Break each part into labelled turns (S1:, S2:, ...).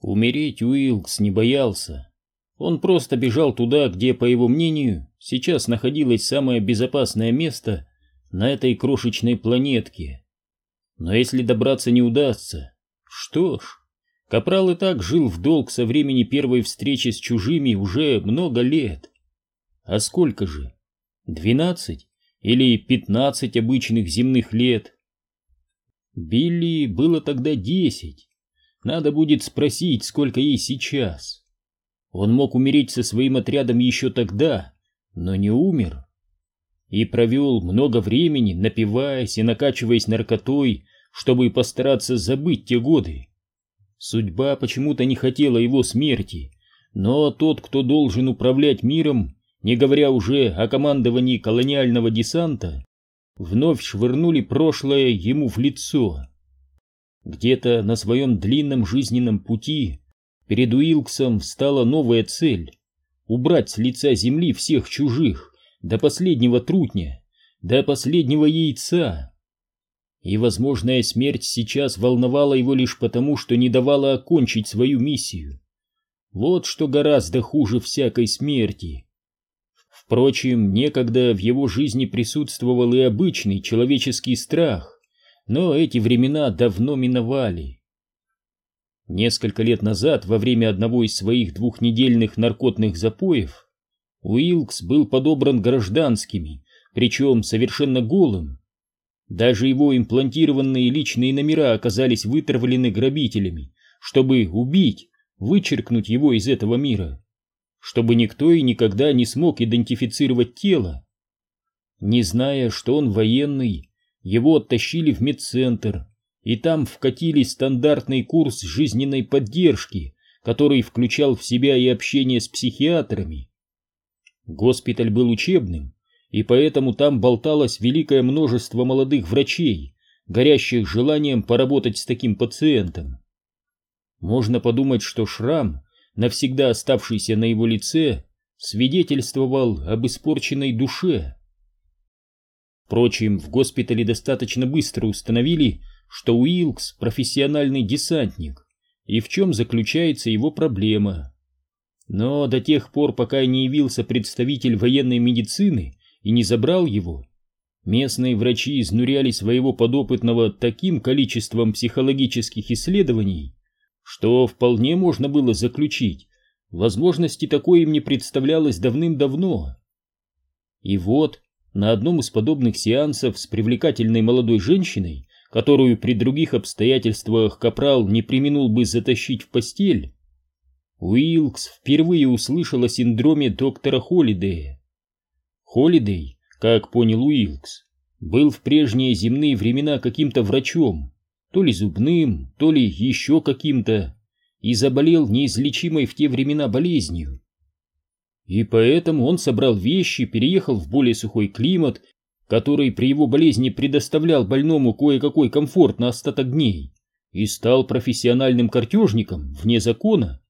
S1: Умереть Уилкс не боялся. Он просто бежал туда, где, по его мнению, сейчас находилось самое безопасное место на этой крошечной планетке. Но если добраться не удастся, что ж, Капрал и так жил в долг со времени первой встречи с чужими уже много лет. А сколько же? Двенадцать или пятнадцать обычных земных лет? Билли было тогда десять. Надо будет спросить, сколько ей сейчас. Он мог умереть со своим отрядом еще тогда, но не умер. И провел много времени, напиваясь и накачиваясь наркотой, чтобы постараться забыть те годы. Судьба почему-то не хотела его смерти, но тот, кто должен управлять миром, не говоря уже о командовании колониального десанта, вновь швырнули прошлое ему в лицо. Где-то на своем длинном жизненном пути перед Уилксом встала новая цель — убрать с лица земли всех чужих, до последнего трутня, до последнего яйца. И возможная смерть сейчас волновала его лишь потому, что не давала окончить свою миссию. Вот что гораздо хуже всякой смерти. Впрочем, некогда в его жизни присутствовал и обычный человеческий страх, но эти времена давно миновали. Несколько лет назад, во время одного из своих двухнедельных наркотных запоев, Уилкс был подобран гражданскими, причем совершенно голым. Даже его имплантированные личные номера оказались вытравлены грабителями, чтобы убить, вычеркнуть его из этого мира, чтобы никто и никогда не смог идентифицировать тело. Не зная, что он военный, его оттащили в медцентр, и там вкатили стандартный курс жизненной поддержки, который включал в себя и общение с психиатрами. Госпиталь был учебным, и поэтому там болталось великое множество молодых врачей, горящих желанием поработать с таким пациентом. Можно подумать, что шрам, навсегда оставшийся на его лице, свидетельствовал об испорченной душе. Впрочем, в госпитале достаточно быстро установили, что Уилкс – профессиональный десантник, и в чем заключается его проблема. Но до тех пор, пока не явился представитель военной медицины и не забрал его, местные врачи изнуряли своего подопытного таким количеством психологических исследований, что вполне можно было заключить, возможности такой им не представлялось давным-давно. И вот на одном из подобных сеансов с привлекательной молодой женщиной, которую при других обстоятельствах Капрал не применул бы затащить в постель, Уилкс впервые услышал о синдроме доктора Холидея. Холидей, как понял Уилкс, был в прежние земные времена каким-то врачом, то ли зубным, то ли еще каким-то, и заболел неизлечимой в те времена болезнью. И поэтому он собрал вещи, переехал в более сухой климат, который при его болезни предоставлял больному кое-какой комфорт на остаток дней, и стал профессиональным картежником вне закона.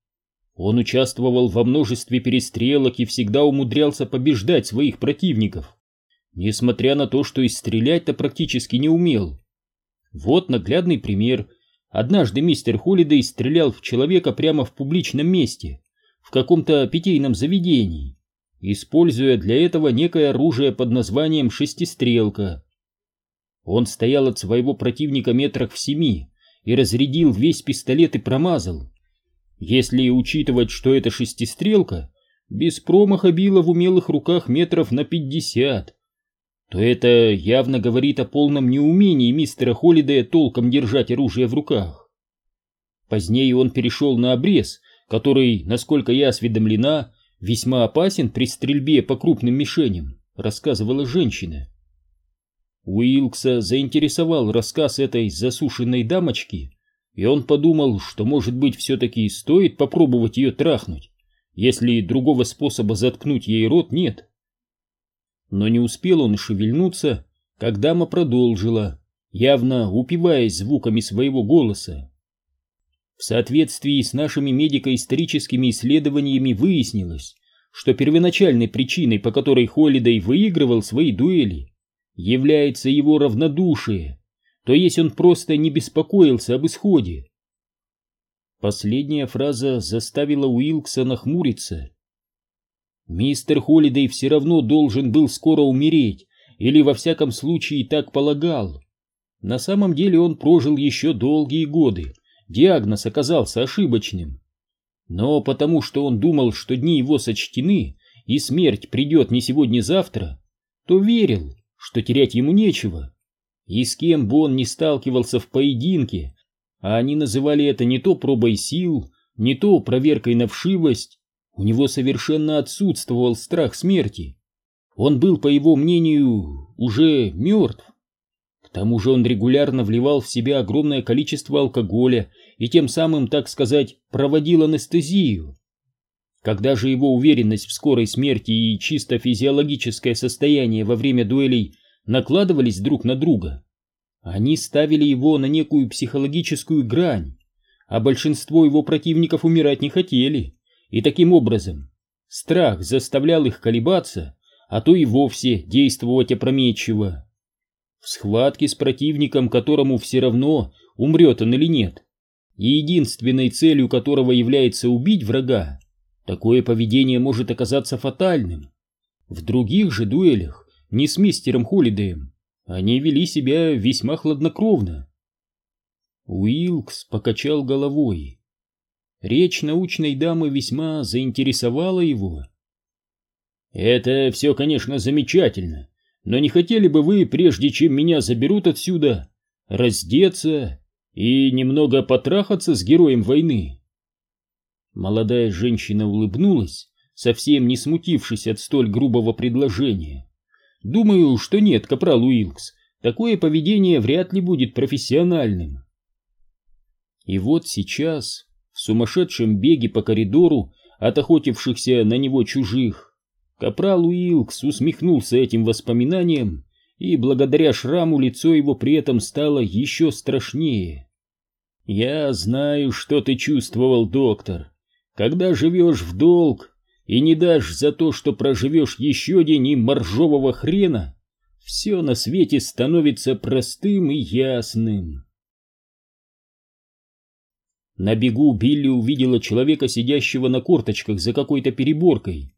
S1: Он участвовал во множестве перестрелок и всегда умудрялся побеждать своих противников, несмотря на то, что и стрелять-то практически не умел. Вот наглядный пример. Однажды мистер Холидей стрелял в человека прямо в публичном месте, в каком-то питейном заведении, используя для этого некое оружие под названием шестистрелка. Он стоял от своего противника метрах в семи и разрядил весь пистолет и промазал. Если учитывать, что это шестистрелка, без промаха била в умелых руках метров на пятьдесят, то это явно говорит о полном неумении мистера Холидея толком держать оружие в руках. Позднее он перешел на обрез который, насколько я осведомлена, весьма опасен при стрельбе по крупным мишеням, рассказывала женщина. Уилкса заинтересовал рассказ этой засушенной дамочки, и он подумал, что, может быть, все-таки стоит попробовать ее трахнуть, если другого способа заткнуть ей рот нет. Но не успел он шевельнуться, как дама продолжила, явно упиваясь звуками своего голоса. В соответствии с нашими медико-историческими исследованиями выяснилось, что первоначальной причиной, по которой Холидей выигрывал свои дуэли, является его равнодушие, то есть он просто не беспокоился об исходе. Последняя фраза заставила Уилкса нахмуриться. Мистер Холидей все равно должен был скоро умереть, или во всяком случае так полагал. На самом деле он прожил еще долгие годы, диагноз оказался ошибочным. Но потому что он думал, что дни его сочтены, и смерть придет не сегодня-завтра, то верил, что терять ему нечего. И с кем бы он ни сталкивался в поединке, а они называли это не то пробой сил, не то проверкой на вшивость, у него совершенно отсутствовал страх смерти. Он был, по его мнению, уже мертв. Тому же он регулярно вливал в себя огромное количество алкоголя и тем самым, так сказать, проводил анестезию. Когда же его уверенность в скорой смерти и чисто физиологическое состояние во время дуэлей накладывались друг на друга, они ставили его на некую психологическую грань, а большинство его противников умирать не хотели, и таким образом страх заставлял их колебаться, а то и вовсе действовать опрометчиво. В схватке с противником, которому все равно, умрет он или нет, и единственной целью которого является убить врага, такое поведение может оказаться фатальным. В других же дуэлях, не с мистером Холидеем, они вели себя весьма хладнокровно. Уилкс покачал головой. Речь научной дамы весьма заинтересовала его. «Это все, конечно, замечательно, но не хотели бы вы, прежде чем меня заберут отсюда, раздеться и немного потрахаться с героем войны?» Молодая женщина улыбнулась, совсем не смутившись от столь грубого предложения. «Думаю, что нет, капрал Уилкс, такое поведение вряд ли будет профессиональным». И вот сейчас, в сумасшедшем беге по коридору от охотившихся на него чужих, капрал Уилкс усмехнулся этим воспоминанием, и благодаря шраму лицо его при этом стало еще страшнее. «Я знаю, что ты чувствовал, доктор», когда живешь в долг и не дашь за то, что проживешь еще день и моржового хрена, все на свете становится простым и ясным. На бегу Билли увидела человека, сидящего на корточках за какой-то переборкой.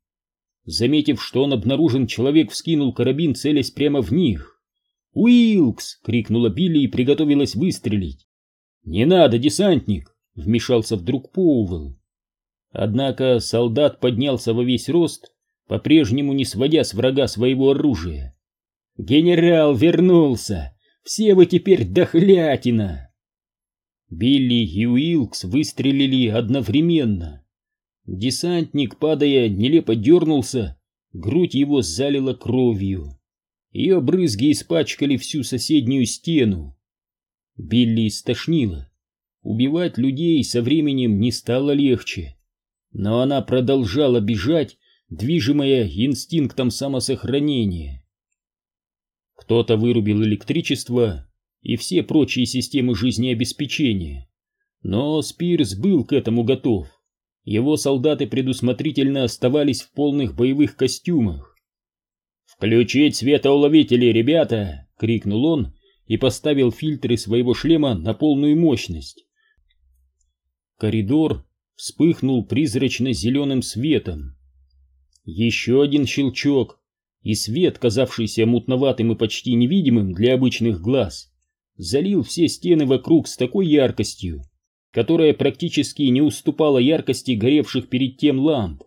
S1: Заметив, что он обнаружен, человек вскинул карабин, целясь прямо в них. «Уилкс!» — крикнула Билли и приготовилась выстрелить. «Не надо, десантник!» — вмешался вдруг Поуэлл. Однако солдат поднялся во весь рост, по-прежнему не сводя с врага своего оружия. «Генерал вернулся! Все вы теперь дохлятина!» Билли и Уилкс выстрелили одновременно. Десантник, падая, нелепо дернулся, грудь его залила кровью. Ее брызги испачкали всю соседнюю стену. Билли стошнило. Убивать людей со временем не стало легче но она продолжала бежать, движимая инстинктом самосохранения. Кто-то вырубил электричество и все прочие системы жизнеобеспечения, но Спирс был к этому готов. Его солдаты предусмотрительно оставались в полных боевых костюмах. «Включить светоуловители, ребята!» — крикнул он и поставил фильтры своего шлема на полную мощность. Коридор вспыхнул призрачно-зеленым светом. Еще один щелчок, и свет, казавшийся мутноватым и почти невидимым для обычных глаз, залил все стены вокруг с такой яркостью, которая практически не уступала яркости горевших перед тем ламп.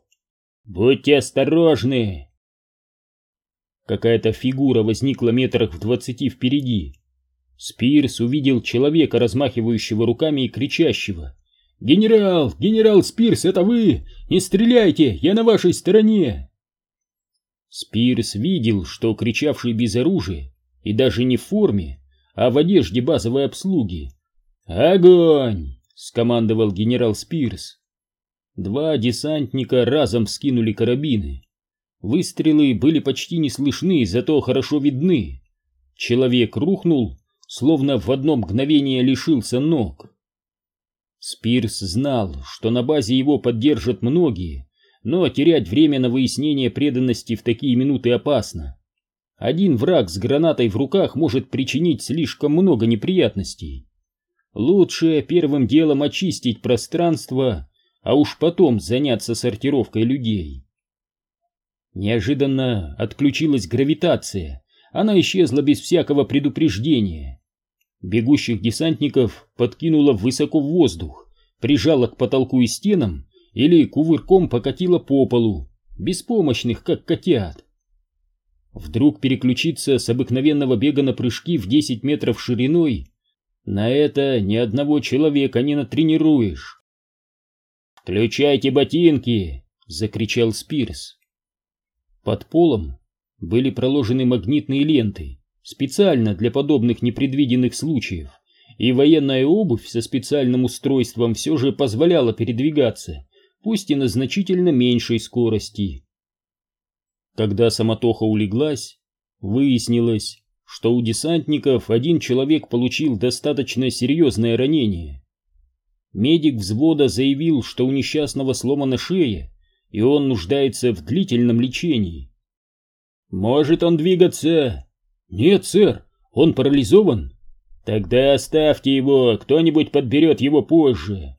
S1: «Будьте осторожны!» Какая-то фигура возникла метрах в двадцати впереди. Спирс увидел человека, размахивающего руками и кричащего. «Генерал! Генерал Спирс, это вы! Не стреляйте! Я на вашей стороне!» Спирс видел, что кричавший без оружия, и даже не в форме, а в одежде базовой обслуги. «Огонь!» — скомандовал генерал Спирс. Два десантника разом скинули карабины. Выстрелы были почти не слышны, зато хорошо видны. Человек рухнул, словно в одно мгновение лишился ног. Спирс знал, что на базе его поддержат многие, но терять время на выяснение преданности в такие минуты опасно. Один враг с гранатой в руках может причинить слишком много неприятностей. Лучше первым делом очистить пространство, а уж потом заняться сортировкой людей. Неожиданно отключилась гравитация, она исчезла без всякого предупреждения. Бегущих десантников подкинула высоко в воздух, прижала к потолку и стенам или кувырком покатила по полу, беспомощных, как котят. Вдруг переключиться с обыкновенного бега на прыжки в 10 метров шириной, на это ни одного человека не натренируешь. «Включайте ботинки!» — закричал Спирс. Под полом были проложены магнитные ленты, специально для подобных непредвиденных случаев, и военная обувь со специальным устройством все же позволяла передвигаться, пусть и на значительно меньшей скорости. Когда самотоха улеглась, выяснилось, что у десантников один человек получил достаточно серьезное ранение. Медик взвода заявил, что у несчастного сломана шея, и он нуждается в длительном лечении. «Может он двигаться?» «Нет, сэр, он парализован». «Тогда оставьте его, кто-нибудь подберет его позже».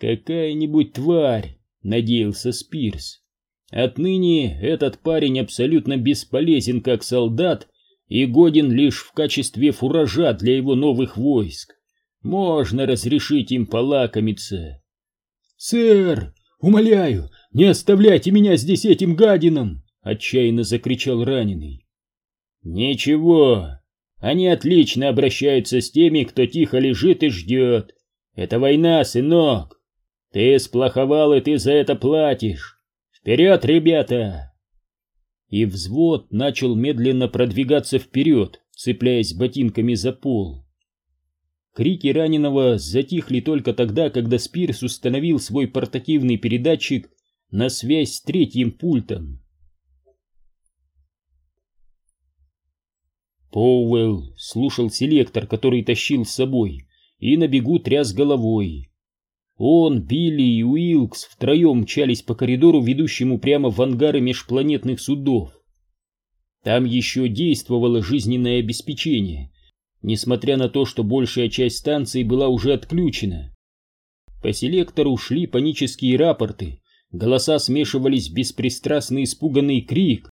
S1: «Какая-нибудь тварь», — надеялся Спирс. Отныне этот парень абсолютно бесполезен как солдат и годен лишь в качестве фуража для его новых войск. Можно разрешить им полакомиться. «Сэр, умоляю, не оставляйте меня здесь этим гадином!» — отчаянно закричал раненый. «Ничего, они отлично обращаются с теми, кто тихо лежит и ждет. Это война, сынок. Ты сплоховал, и ты за это платишь. Вперед, ребята!» И взвод начал медленно продвигаться вперед, цепляясь ботинками за пол. Крики раненого затихли только тогда, когда Спирс установил свой портативный передатчик на связь с третьим пультом. Поуэлл слушал селектор, который тащил с собой, и на бегу тряс головой. Он, Билли и Уилкс втроем мчались по коридору, ведущему прямо в ангары межпланетных судов. Там еще действовало жизненное обеспечение, несмотря на то, что большая часть станции была уже отключена. По селектору шли панические рапорты, голоса смешивались в беспристрастный испуганный крик.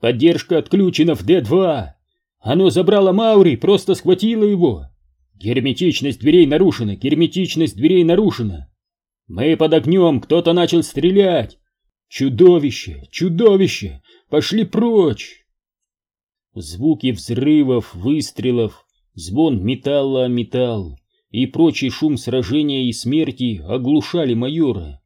S1: «Поддержка отключена в Д-2! Оно забрало Маури, просто схватило его!» Герметичность дверей нарушена, герметичность дверей нарушена. Мы под огнем, кто-то начал стрелять. Чудовище, чудовище, пошли прочь. Звуки взрывов, выстрелов, звон металла о металл и прочий шум сражения и смерти оглушали майора.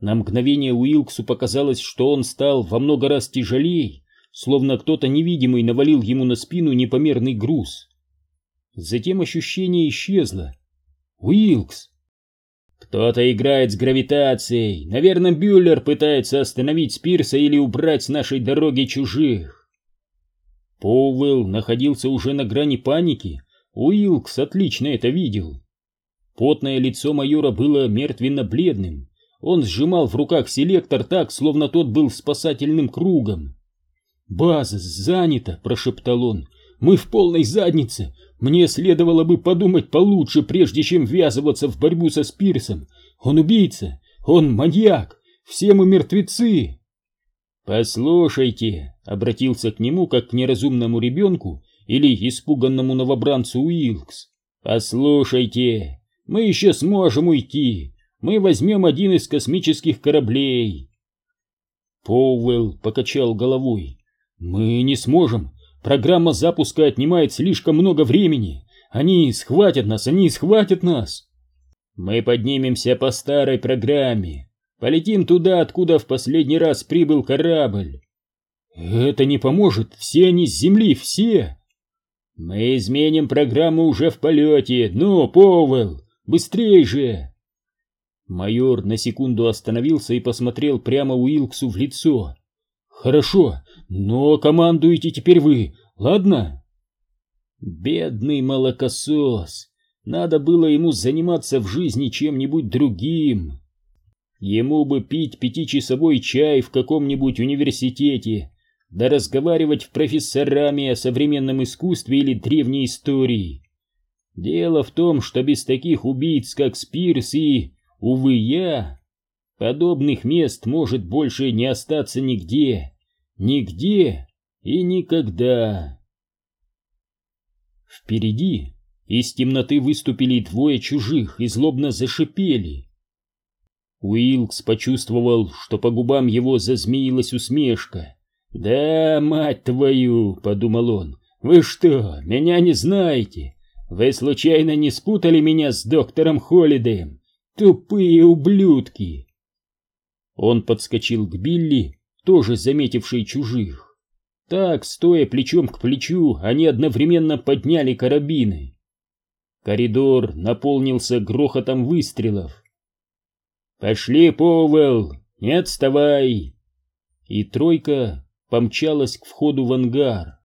S1: На мгновение Уилксу показалось, что он стал во много раз тяжелее, словно кто-то невидимый навалил ему на спину непомерный груз. Затем ощущение исчезло. Уилкс! Кто-то играет с гравитацией. Наверное, Бюллер пытается остановить Спирса или убрать с нашей дороги чужих. Поуэлл находился уже на грани паники. Уилкс отлично это видел. Потное лицо майора было мертвенно-бледным. Он сжимал в руках селектор так, словно тот был спасательным кругом. «База занята», — прошептал он. «Мы в полной заднице. Мне следовало бы подумать получше, прежде чем ввязываться в борьбу со Спирсом. Он убийца, он маньяк, все мы мертвецы. Послушайте, обратился к нему как к неразумному ребенку или испуганному новобранцу Уилкс. Послушайте, мы еще сможем уйти. Мы возьмем один из космических кораблей. Поуэлл покачал головой. Мы не сможем. Программа запуска отнимает слишком много времени. Они схватят нас, они схватят нас. Мы поднимемся по старой программе. Полетим туда, откуда в последний раз прибыл корабль. Это не поможет, все они с земли, все. Мы изменим программу уже в полете. Ну, Повел, быстрей же. Майор на секунду остановился и посмотрел прямо Уилксу в лицо. Хорошо, но командуете теперь вы, ладно? Бедный молокосос. Надо было ему заниматься в жизни чем-нибудь другим. Ему бы пить пятичасовой чай в каком-нибудь университете, да разговаривать в профессорами о современном искусстве или древней истории. Дело в том, что без таких убийц, как Спирс и, увы, я, подобных мест может больше не остаться нигде, нигде и никогда. Впереди из темноты выступили двое чужих и злобно зашипели. Уилкс почувствовал, что по губам его зазмеилась усмешка. «Да, мать твою!» — подумал он. «Вы что, меня не знаете? Вы случайно не спутали меня с доктором Холидеем? Тупые ублюдки!» Он подскочил к Билли, тоже заметившей чужих. Так, стоя плечом к плечу, они одновременно подняли карабины. Коридор наполнился грохотом выстрелов. «Пошли, Поуэлл, не отставай!» И тройка помчалась к входу в ангар.